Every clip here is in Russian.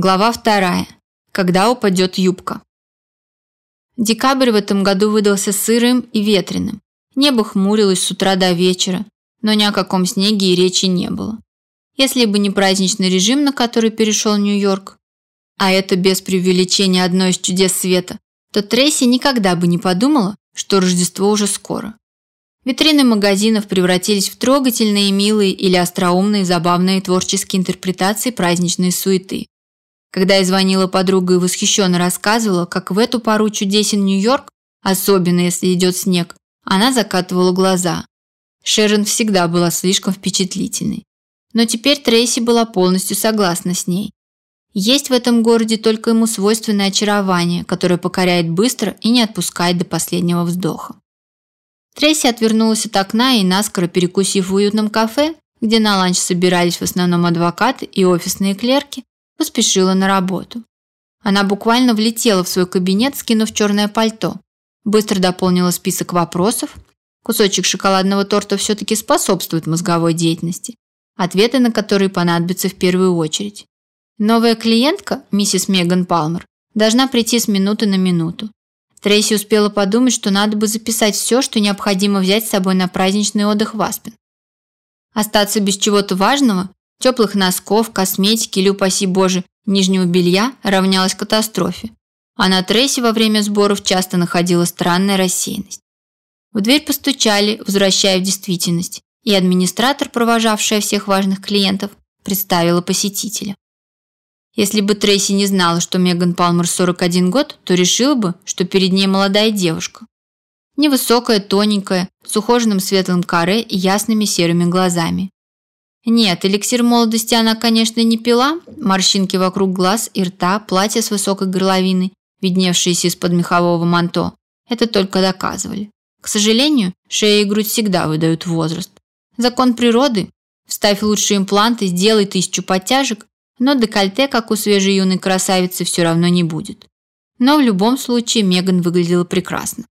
Глава вторая. Когда упадет юбка. Декабрь в этом году выдался сырым и ветреным. Небо хмурилось с утра до вечера, но ни о каком снеге и речи не было. Если бы не праздничный режим, на который перешел Нью-Йорк, а это без преувеличения одно из чудес света, то Трейси никогда бы не подумала, что Рождество уже скоро. Витрины магазинов превратились в трогательные, милые или остроумные, забавные творческие интерпретации праздничной суеты. Когда я звонила подруге и восхищенно рассказывала, как в эту пару чудесен Нью-Йорк, особенно если идет снег, она закатывала глаза. Шерон всегда была слишком впечатлительной. Но теперь Трейси была полностью согласна с ней. Есть в этом городе только ему свойственное очарование, которое покоряет быстро и не отпускает до последнего вздоха. Трейси отвернулась от окна и, наскоро перекусив в уютном кафе, где на ланч собирались в основном адвокаты и офисные клерки, поспешила на работу. Она буквально влетела в свой кабинет, скинув черное пальто. Быстро дополнила список вопросов. Кусочек шоколадного торта все-таки способствует мозговой деятельности, ответы на которые понадобятся в первую очередь. Новая клиентка, миссис Меган Палмер, должна прийти с минуты на минуту. Трейси успела подумать, что надо бы записать все, что необходимо взять с собой на праздничный отдых в Аспен. Остаться без чего-то важного Теплых носков, косметики или, упаси боже, нижнего белья равнялось катастрофе. А на Трейси во время сборов часто находила странная рассеянность. В дверь постучали, возвращая в действительность, и администратор, провожавшая всех важных клиентов, представила посетителя. Если бы Трейси не знала, что Меган Палмер 41 год, то решила бы, что перед ней молодая девушка. Невысокая, тоненькая, с ухоженным светлым каре и ясными серыми глазами. Нет, эликсир молодости она, конечно, не пила. Морщинки вокруг глаз и рта, платье с высокой горловиной, видневшиеся из-под мехового манто. Это только доказывали. К сожалению, шея и грудь всегда выдают возраст. Закон природы – вставь лучшие импланты, сделай тысячу подтяжек, но декольте, как у свежей юной красавицы, все равно не будет. Но в любом случае Меган выглядела прекрасно.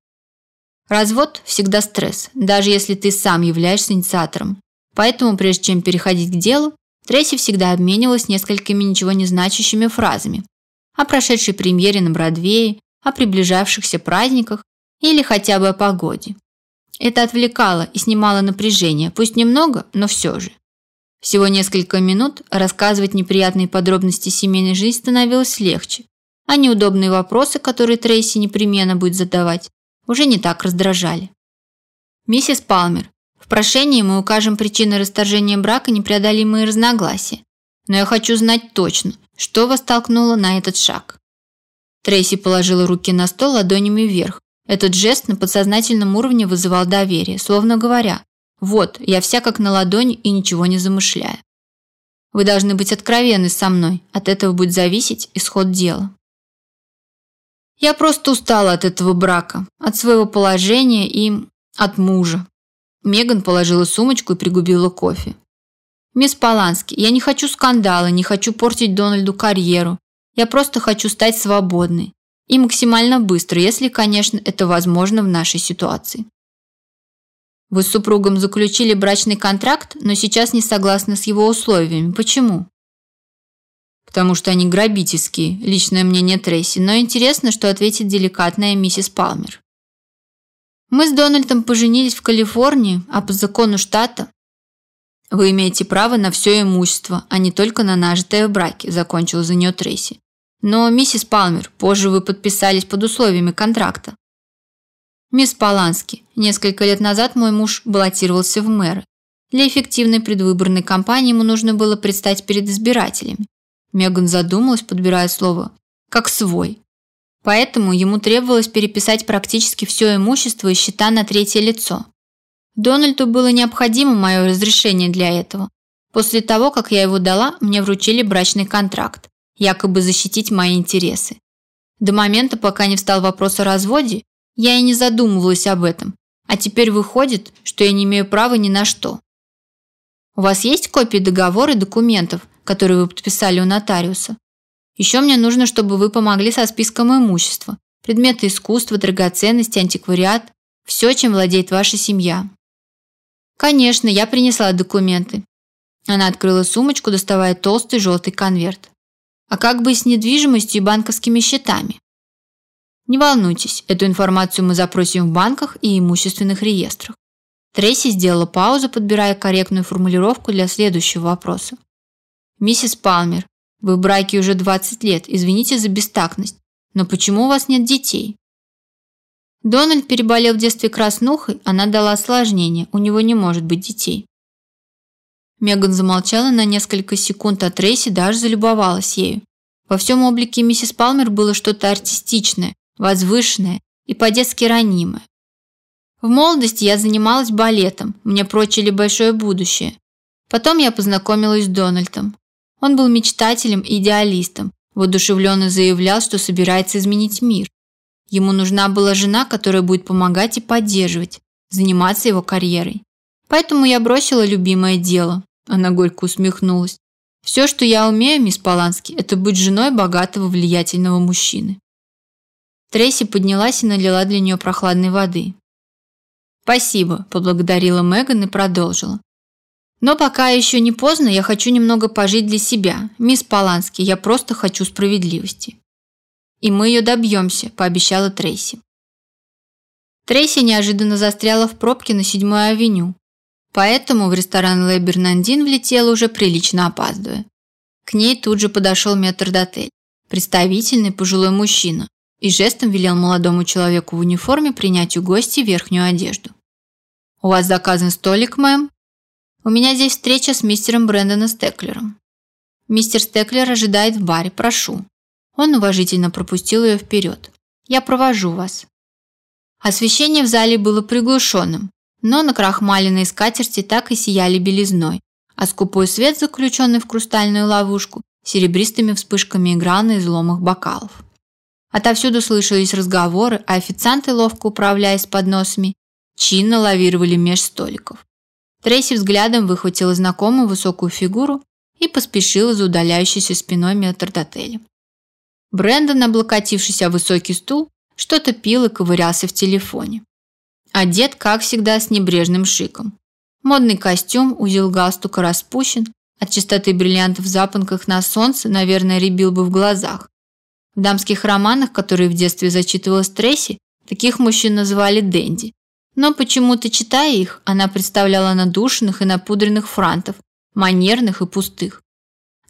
Развод – всегда стресс, даже если ты сам являешься инициатором. Поэтому, прежде чем переходить к делу, Трейси всегда обменивалась несколькими ничего не значащими фразами о прошедшей премьере на Бродвее, о приближавшихся праздниках или хотя бы о погоде. Это отвлекало и снимало напряжение, пусть немного, но все же. Всего несколько минут рассказывать неприятные подробности семейной жизни становилось легче, а неудобные вопросы, которые Трейси непременно будет задавать, уже не так раздражали. «Миссис Палмер, в прошении мы укажем причины расторжения брака непреодолимые разногласия. Но я хочу знать точно, что вас толкнуло на этот шаг. Трейси положила руки на стол ладонями вверх. Этот жест на подсознательном уровне вызывал доверие, словно говоря: "Вот, я вся как на ладони и ничего не замышляю". Вы должны быть откровенны со мной, от этого будет зависеть исход дела. Я просто устала от этого брака, от своего положения и от мужа. Меган положила сумочку и пригубила кофе. «Мисс Полански, я не хочу скандала, не хочу портить Дональду карьеру. Я просто хочу стать свободной. И максимально быстро, если, конечно, это возможно в нашей ситуации». Вы с супругом заключили брачный контракт, но сейчас не согласны с его условиями. Почему? Потому что они грабительские, личное мнение Трейси, но интересно, что ответит деликатная миссис Палмер. Мы с Дональдом поженились в Калифорнии, а по закону штата вы имеете право на все имущество, а не только на нажитое в браке, закончил за нее Трейси. Но, миссис Палмер, позже вы подписались под условиями контракта. Мисс Полански, несколько лет назад мой муж баллотировался в мэры. Для эффективной предвыборной кампании ему нужно было предстать перед избирателями. Меган задумалась, подбирая слово «как свой». Поэтому ему требовалось переписать практически все имущество и счета на третье лицо. Дональду было необходимо мое разрешение для этого. После того, как я его дала, мне вручили брачный контракт, якобы защитить мои интересы. До момента, пока не встал вопрос о разводе, я и не задумывалась об этом. А теперь выходит, что я не имею права ни на что. У вас есть копии договора и документов, которые вы подписали у нотариуса? Еще мне нужно, чтобы вы помогли со списком имущества. Предметы искусства, драгоценности, антиквариат. Все, чем владеет ваша семья. Конечно, я принесла документы. Она открыла сумочку, доставая толстый желтый конверт. А как бы с недвижимостью и банковскими счетами? Не волнуйтесь, эту информацию мы запросим в банках и имущественных реестрах. Трейси сделала паузу, подбирая корректную формулировку для следующего вопроса. Миссис Палмер, вы в браке уже 20 лет, извините за бестактность, но почему у вас нет детей? Дональд переболел в детстве краснухой, она дала осложнение, у него не может быть детей. Меган замолчала на несколько секунд, а Трейси даже залюбовалась ею. Во всем облике миссис Палмер было что-то артистичное, возвышенное и по-детски ранимое. В молодости я занималась балетом, мне прочили большое будущее. Потом я познакомилась с Дональдом. Он был мечтателем и идеалистом, воодушевленно заявлял, что собирается изменить мир. Ему нужна была жена, которая будет помогать и поддерживать, заниматься его карьерой. Поэтому я бросила любимое дело. Она горько усмехнулась. Все, что я умею, мисс Полански, это быть женой богатого влиятельного мужчины. Трейси поднялась и налила для нее прохладной воды. «Спасибо», – поблагодарила Меган и продолжила. «Но пока еще не поздно, я хочу немного пожить для себя. Мисс Полански, я просто хочу справедливости». «И мы ее добьемся», – пообещала Трейси. Трейси неожиданно застряла в пробке на 7-й авеню. Поэтому в ресторан Ле Бернандин влетела уже прилично опаздывая. К ней тут же подошел метрдотель, представительный пожилой мужчина, и жестом велел молодому человеку в униформе принять у гостей верхнюю одежду. «У вас заказан столик, мэм?» «У меня здесь встреча с мистером Брэндоном Стеклером». «Мистер Стеклер ожидает в баре, прошу». Он уважительно пропустил ее вперед. «Я провожу вас». Освещение в зале было приглушенным, но на крахмаленной скатерти так и сияли белизной, а скупой свет, заключенный в хрустальную ловушку, серебристыми вспышками играл на изломах бокалов. Отовсюду слышались разговоры, а официанты, ловко управляясь подносами, чинно лавировали меж столиков. Трейси взглядом выхватила знакомую высокую фигуру и поспешила за удаляющейся спиной метрдотеля. Брэндон, облокотившись о высокий стул, что-то пил и ковырялся в телефоне. Одет, как всегда, с небрежным шиком. Модный костюм, узел галстука распущен, от чистоты бриллиантов в запонках на солнце, наверное, рябил бы в глазах. В дамских романах, которые в детстве зачитывала Стресси, таких мужчин называли денди. Но почему-то, читая их, она представляла надушенных и напудренных франтов, манерных и пустых.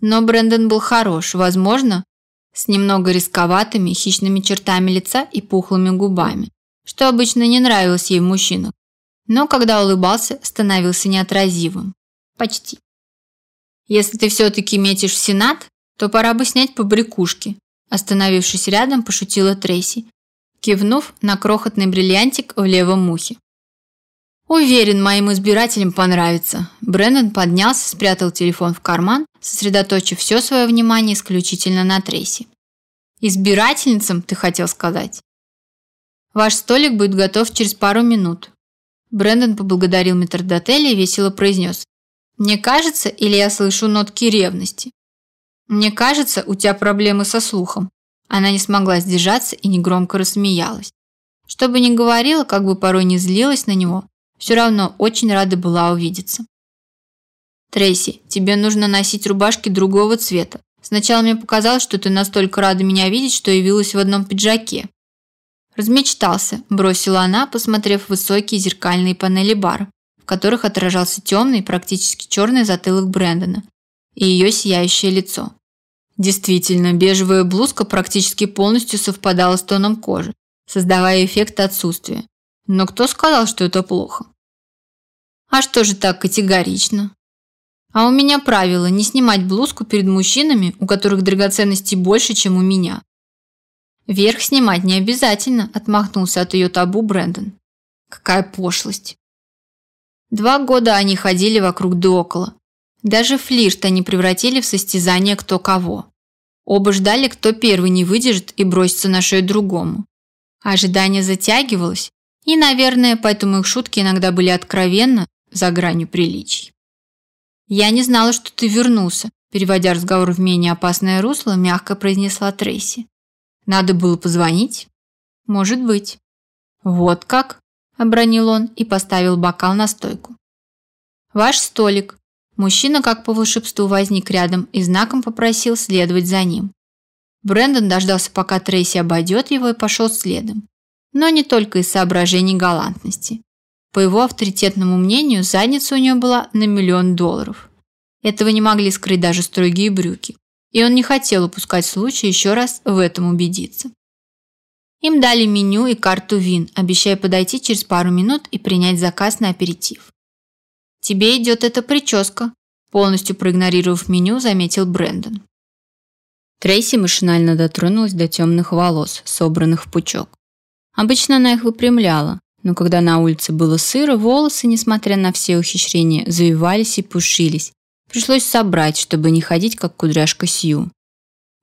Но Брэндон был хорош, возможно, с немного рисковатыми хищными чертами лица и пухлыми губами, что обычно не нравилось ей в мужчинах. Но когда улыбался, становился неотразимым. Почти. Если ты все-таки метишь в Сенат, то пора бы снять побрякушки, Остановившись рядом, пошутила Трейси, кивнув на крохотный бриллиантик в левом ухе. Уверен, моим избирателям понравится. Брендон поднялся, спрятал телефон в карман, сосредоточив все свое внимание исключительно на Трейси. Избирательницам, ты хотел сказать? Ваш столик будет готов через пару минут. Брендон поблагодарил метрдотеля и весело произнес. Мне кажется, или я слышу нотки ревности? Мне кажется, у тебя проблемы со слухом. Она не смогла сдержаться и негромко рассмеялась. Что бы ни говорила, как бы порой не злилась на него, все равно очень рада была увидеться. Трейси, тебе нужно носить рубашки другого цвета. Сначала мне показалось, что ты настолько рада меня видеть, что явилась в одном пиджаке. Размечтался, бросила она, посмотрев высокие зеркальные панели бара, в которых отражался темный, практически черный затылок Брэндона и ее сияющее лицо. Действительно, бежевая блузка практически полностью совпадала с тоном кожи, создавая эффект отсутствия. Но кто сказал, что это плохо? А что же так категорично? А у меня правило не снимать блузку перед мужчинами, у которых драгоценностей больше, чем у меня. Верх снимать не обязательно, отмахнулся от ее табу Брэндон. Какая пошлость. Два года они ходили вокруг да около, даже флирт они превратили в состязание кто кого. Оба ждали, кто первый не выдержит и бросится на шею другому. Ожидание затягивалось, и, наверное, поэтому их шутки иногда были откровенно за гранью приличий. «Я не знала, что ты вернулся», переводя разговор в менее опасное русло, мягко произнесла Трейси. «Надо было позвонить?» «Может быть». «Вот как?» – обронил он и поставил бокал на стойку. «Ваш столик. Мужчина, как по волшебству, возник рядом и знаком попросил следовать за ним. Брэндон дождался, пока Трейси обойдет его и пошел следом. Но не только из соображений галантности. По его авторитетному мнению, задница у нее была на миллион долларов. Этого не могли скрыть даже строгие брюки. И он не хотел упускать случай еще раз в этом убедиться. Им дали меню и карту вин, обещая подойти через пару минут и принять заказ на аперитив. «Тебе идет эта прическа», полностью проигнорировав меню, заметил Брэндон. Трейси машинально дотронулась до темных волос, собранных в пучок. Обычно она их выпрямляла, но когда на улице было сыро, волосы, несмотря на все ухищрения, завивались и пушились. Пришлось собрать, чтобы не ходить, как кудряшка Сью.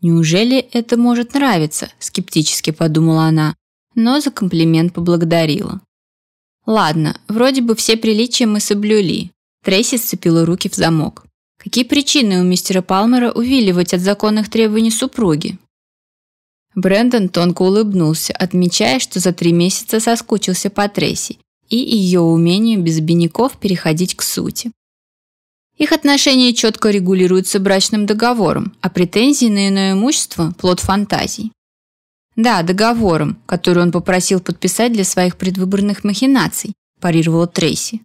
«Неужели это может нравиться?» – скептически подумала она, но за комплимент поблагодарила. «Ладно, вроде бы все приличия мы соблюли». Трейси сцепила руки в замок. Какие причины у мистера Палмера увиливать от законных требований супруги? Брэндон тонко улыбнулся, отмечая, что за три месяца соскучился по Трейси и ее умению без обиняков переходить к сути. Их отношения четко регулируются брачным договором, а претензии на иное имущество – плод фантазий. Да, договором, который он попросил подписать для своих предвыборных махинаций, парировала Трейси.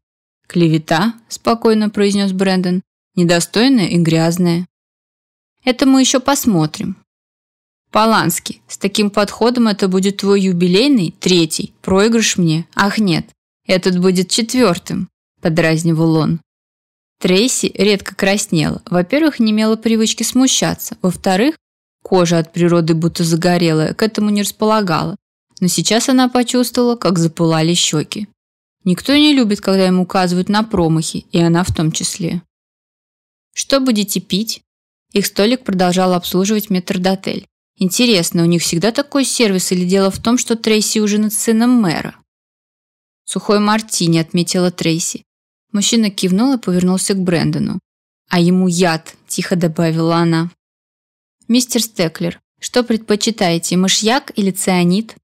Клевета, спокойно произнес Брэндон, недостойная и грязная. Это мы еще посмотрим. Полански, с таким подходом это будет твой юбилейный, третий, проигрыш мне. Ах нет, этот будет четвертым, подразнивал он. Трейси редко краснела. Во-первых, не имела привычки смущаться. Во-вторых, кожа от природы будто загорелая, к этому не располагала. Но сейчас она почувствовала, как запылали щеки. Никто не любит, когда им указывают на промахи, и она в том числе. «Что будете пить?» Их столик продолжал обслуживать метрдотель. Интересно, у них всегда такой сервис или дело в том, что Трейси ужинает с сыном мэра? Сухой мартини, отметила Трейси. Мужчина кивнул и повернулся к Брэндону. «А ему яд», – тихо добавила она. «Мистер Стеклер, что предпочитаете, мышьяк или цианид?»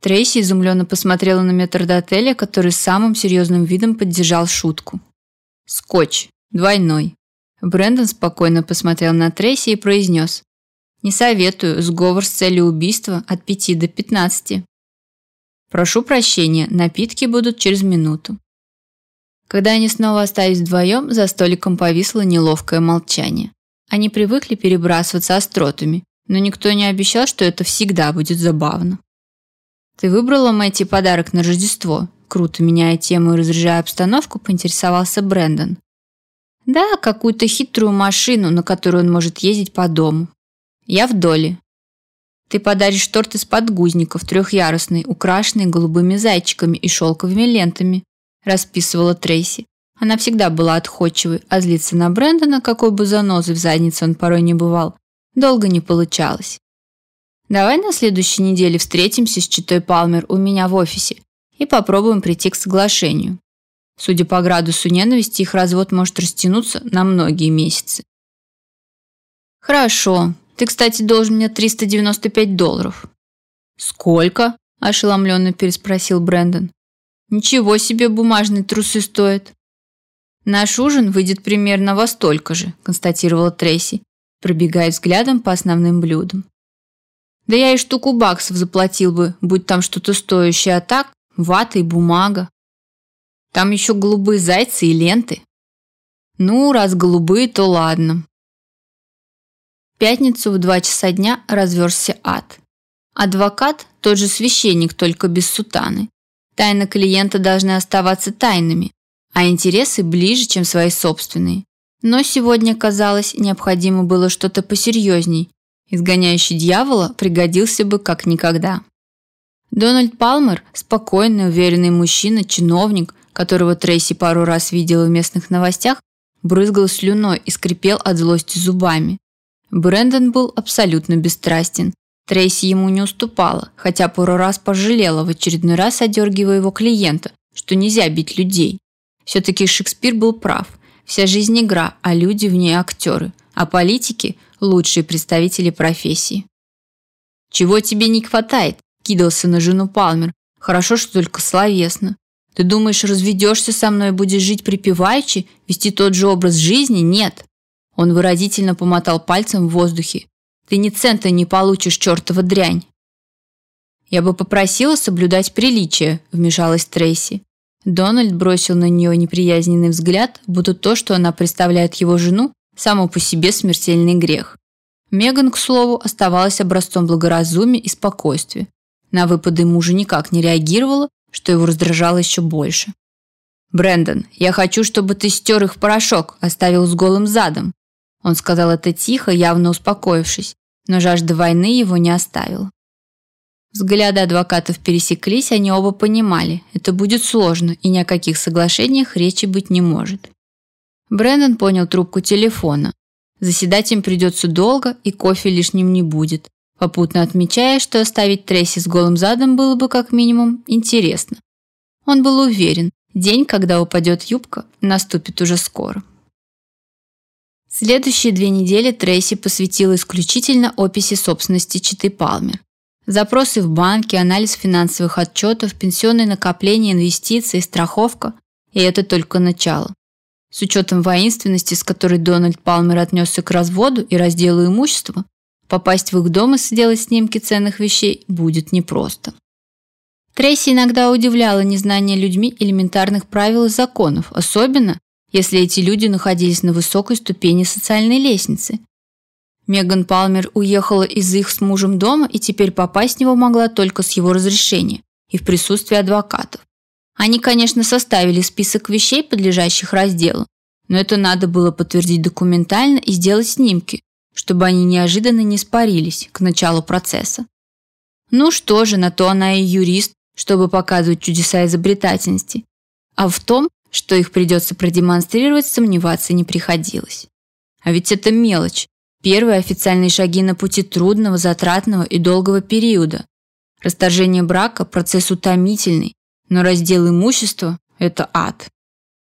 Трейси изумленно посмотрела на метрдотеля, который самым серьезным видом поддержал шутку. «Скотч. Двойной». Брэндон спокойно посмотрел на Трейси и произнес. «Не советую. Сговор с целью убийства от пяти до пятнадцати». «Прошу прощения. Напитки будут через минуту». Когда они снова остались вдвоем, за столиком повисло неловкое молчание. Они привыкли перебрасываться остротами, но никто не обещал, что это всегда будет забавно. «Ты выбрала Мэтти подарок на Рождество?» Круто меняя тему и разряжая обстановку, поинтересовался Брэндон. «Да, какую-то хитрую машину, на которую он может ездить по дому. Я в доле. Ты подаришь торт из подгузников, трехъярусный, украшенный голубыми зайчиками и шелковыми лентами расписывала Трейси. Она всегда была отходчивой, а злиться на Брэндона, какой бы занозой в заднице он порой не бывал, долго не получалось. Давай на следующей неделе встретимся с Читой Палмер у меня в офисе и попробуем прийти к соглашению. Судя по градусу ненависти, их развод может растянуться на многие месяцы. Хорошо. Ты, кстати, должен мне 395 долларов. Сколько? ошеломленно переспросил Брэндон. Ничего себе бумажные трусы стоят. Наш ужин выйдет примерно во столько же, констатировала Трейси, пробегая взглядом по основным блюдам. Да я и штуку баксов заплатил бы, будь там что-то стоящее, а так вата и бумага. Там еще голубые зайцы и ленты. Ну, раз голубые, то ладно. В пятницу в два часа дня разверзся ад. Адвокат, тот же священник, только без сутаны, Тайны клиента должны оставаться тайнами, а интересы ближе, чем свои собственные. Но сегодня, казалось, необходимо было что-то посерьезней. Изгоняющий дьявола пригодился бы как никогда. Дональд Палмер – спокойный, уверенный мужчина, чиновник, которого Трейси пару раз видела в местных новостях, брызгал слюной и скрипел от злости зубами. Брэндон был абсолютно бесстрастен, Трейси ему не уступала, хотя пару раз пожалела в очередной раз одергивая его клиента, что нельзя бить людей. Все-таки Шекспир был прав. Вся жизнь игра, а люди в ней актеры, а политики – лучшие представители профессии. «Чего тебе не хватает?» – кидался на жену Палмер. «Хорошо, что только словесно. Ты думаешь, разведешься со мной и будешь жить припеваючи, вести тот же образ жизни? Нет. Он выразительно помотал пальцем в воздухе. Ты ни цента не получишь, чертова дрянь. Я бы попросила соблюдать приличие, вмешалась Трейси. Дональд бросил на нее неприязненный взгляд, будто то, что она представляет его жену, само по себе смертельный грех. Меган, к слову, оставалась образцом благоразумия и спокойствия. На выпады мужа никак не реагировала, что его раздражало еще больше. «Брэндон, я хочу, чтобы ты стер их порошок, оставил с голым задом». Он сказал это тихо, явно успокоившись, но жажда войны его не оставила. Взгляды адвокатов пересеклись, они оба понимали, это будет сложно, и ни о каких соглашениях речи быть не может. Брэндон понял трубку телефона. Заседать им придется долго, и кофе лишним не будет попутно отмечая, что оставить Трейси с голым задом было бы как минимум интересно. Он был уверен, день, когда упадет юбка, наступит уже скоро. Следующие две недели Трейси посвятила исключительно описи собственности Читы Палмер. Запросы в банке, анализ финансовых отчетов, пенсионные накопления, инвестиции, страховка. И это только начало. С учетом воинственности, с которой Дональд Палмер отнесся к разводу и разделу имущества, Попасть в их дом и сделать снимки ценных вещей будет непросто. Трейси иногда удивляла незнание людьми элементарных правил и законов, особенно если эти люди находились на высокой ступени социальной лестницы. Меган Палмер уехала из их с мужем дома и теперь попасть в него могла только с его разрешения и в присутствии адвокатов. Они, конечно, составили список вещей, подлежащих разделу, но это надо было подтвердить документально и сделать снимки, чтобы они неожиданно не спарились к началу процесса. Ну что же, на то она и юрист, чтобы показывать чудеса изобретательности. А в том, что их придется продемонстрировать, сомневаться не приходилось. А ведь это мелочь. Первые официальные шаги на пути трудного, затратного и долгого периода. Расторжение брака – процесс утомительный, но раздел имущества – это ад.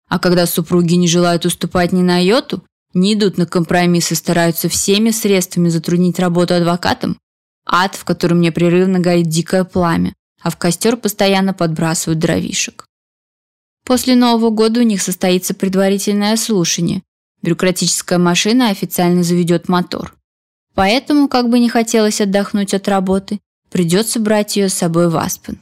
А когда супруги не желают уступать ни на йоту, не идут на компромиссы, стараются всеми средствами затруднить работу адвокатам, ад, в котором непрерывно горит дикое пламя, а в костер постоянно подбрасывают дровишек. После Нового года у них состоится предварительное слушание. Бюрократическая машина официально заведет мотор. Поэтому, как бы не хотелось отдохнуть от работы, придется брать ее с собой в Аспен.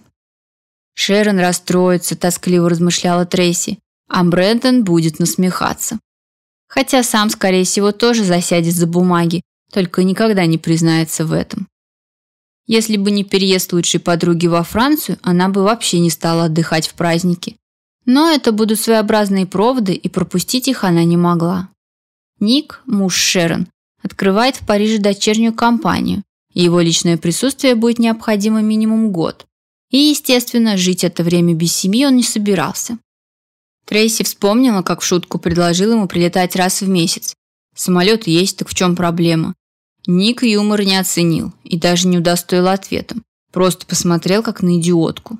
Шерон расстроится, тоскливо размышляла Трейси, а Брэндон будет насмехаться. Хотя сам, скорее всего, тоже засядет за бумаги, только никогда не признается в этом. Если бы не переезд лучшей подруги во Францию, она бы вообще не стала отдыхать в праздники. Но это будут своеобразные проводы, и пропустить их она не могла. Ник, муж Шерон, открывает в Париже дочернюю компанию, и его личное присутствие будет необходимо минимум год. И, естественно, жить это время без семьи он не собирался. Трейси вспомнила, как в шутку предложил ему прилетать раз в месяц. Самолет есть, так в чем проблема? Ник юмор не оценил и даже не удостоил ответом. Просто посмотрел, как на идиотку.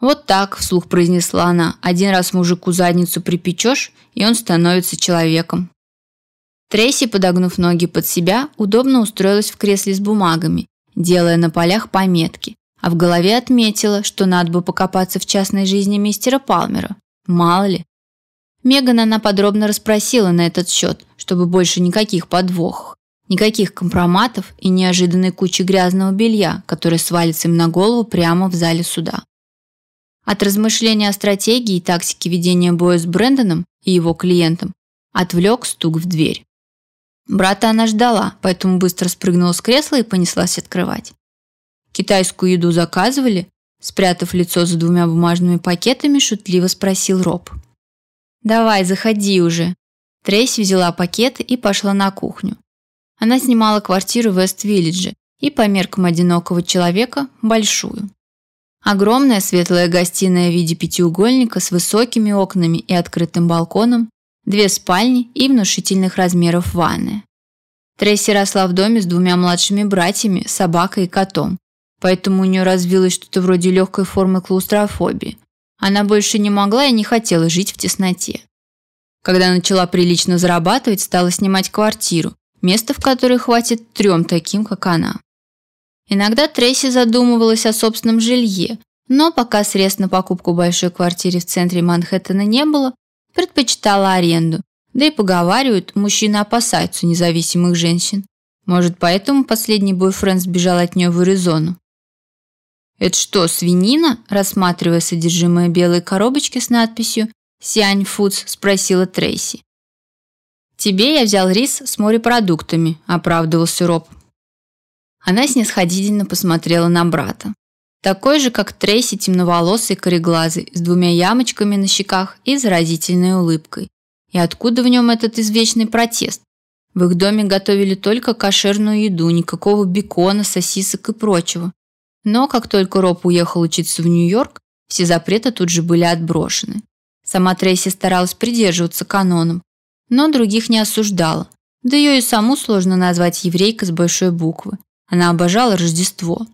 «Вот так», – вслух произнесла она, – «один раз мужику задницу припечешь, и он становится человеком». Трейси, подогнув ноги под себя, удобно устроилась в кресле с бумагами, делая на полях пометки, а в голове отметила, что надо бы покопаться в частной жизни мистера Палмера. Мало ли. Меган она подробно расспросила на этот счет, чтобы больше никаких подвохов, никаких компроматов и неожиданной кучи грязного белья, которое свалится им на голову прямо в зале суда. От размышления о стратегии и тактике ведения боя с Брэндоном и его клиентом отвлек стук в дверь. Брата она ждала, поэтому быстро спрыгнула с кресла и понеслась открывать. Китайскую еду заказывали, Спрятав лицо за двумя бумажными пакетами, шутливо спросил Роб. «Давай, заходи уже». Трейси взяла пакеты и пошла на кухню. Она снимала квартиру в Вест-Виллидже и по меркам одинокого человека – большую. Огромная светлая гостиная в виде пятиугольника с высокими окнами и открытым балконом, две спальни и внушительных размеров ванная. Трейси росла в доме с двумя младшими братьями, собакой и котом, поэтому у нее развилось что-то вроде легкой формы клаустрофобии. Она больше не могла и не хотела жить в тесноте. Когда начала прилично зарабатывать, стала снимать квартиру, место в которой хватит трем таким, как она. Иногда Трейси задумывалась о собственном жилье, Но пока средств на покупку большой квартиры в центре Манхэттена не было, предпочитала аренду. Да и поговаривают, мужчины опасаются независимых женщин. Может, поэтому последний бойфренд сбежал от нее в Аризону. «Это что, свинина?» – рассматривая содержимое белой коробочки с надписью «Сиань Фудс», спросила Трейси. «Тебе я взял рис с морепродуктами», – оправдывался Роб. Она снисходительно посмотрела на брата. Такой же, как Трейси, темноволосый, кореглазый, с двумя ямочками на щеках и заразительной улыбкой. И откуда в нем этот извечный протест? В их доме готовили только кошерную еду, никакого бекона, сосисок и прочего. Но как только Роб уехал учиться в Нью-Йорк, все запреты тут же были отброшены. Сама Трейси старалась придерживаться канонам, но других не осуждала. Да ее и саму сложно назвать еврейкой с большой буквы. Она обожала Рождество.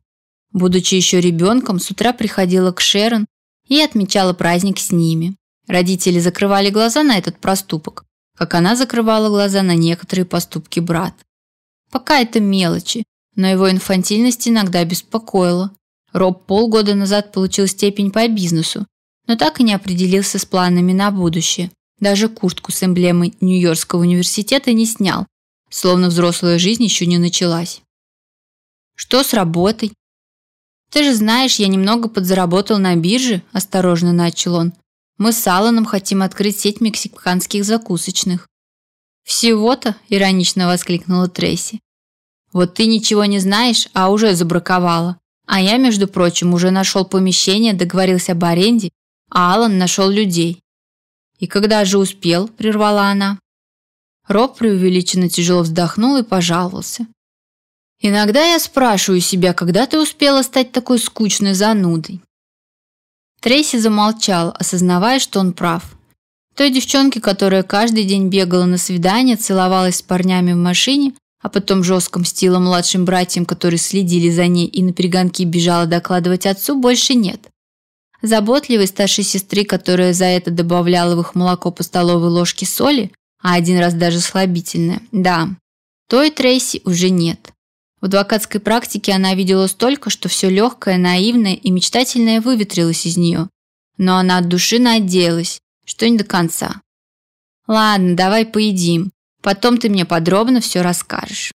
Будучи еще ребенком, с утра приходила к Шерон и отмечала праздник с ними. Родители закрывали глаза на этот проступок, как она закрывала глаза на некоторые поступки брата. Пока это мелочи, но его инфантильность иногда беспокоила. Роб полгода назад получил степень по бизнесу, но так и не определился с планами на будущее. Даже куртку с эмблемой Нью-Йоркского университета не снял, словно взрослая жизнь еще не началась. Что с работой? Ты же знаешь, я немного подзаработал на бирже, осторожно начал он. Мы с Алланом хотим открыть сеть мексиканских закусочных. Всего-то, иронично воскликнула Трейси. Вот ты ничего не знаешь, а уже забраковала. А я, между прочим, уже нашел помещение, договорился об аренде, а Аллан нашел людей. И когда же успел, прервала она. Роб преувеличенно тяжело вздохнул и пожаловался. Иногда я спрашиваю себя, когда ты успела стать такой скучной занудой. Трейси замолчал, осознавая, что он прав. Той девчонке, которая каждый день бегала на свидания, целовалась с парнями в машине, а потом жестко мстила младшим братьям, которые следили за ней и на перегонки бежала докладывать отцу, больше нет. Заботливой старшей сестры, которая за это добавляла в их молоко по столовой ложке соли, а один раз даже слабительное, да, той Трейси уже нет. В адвокатской практике она видела столько, что все легкое, наивное и мечтательное выветрилось из нее. Но она от души надеялась, что не до конца. «Ладно, давай поедим. Потом ты мне подробно все расскажешь».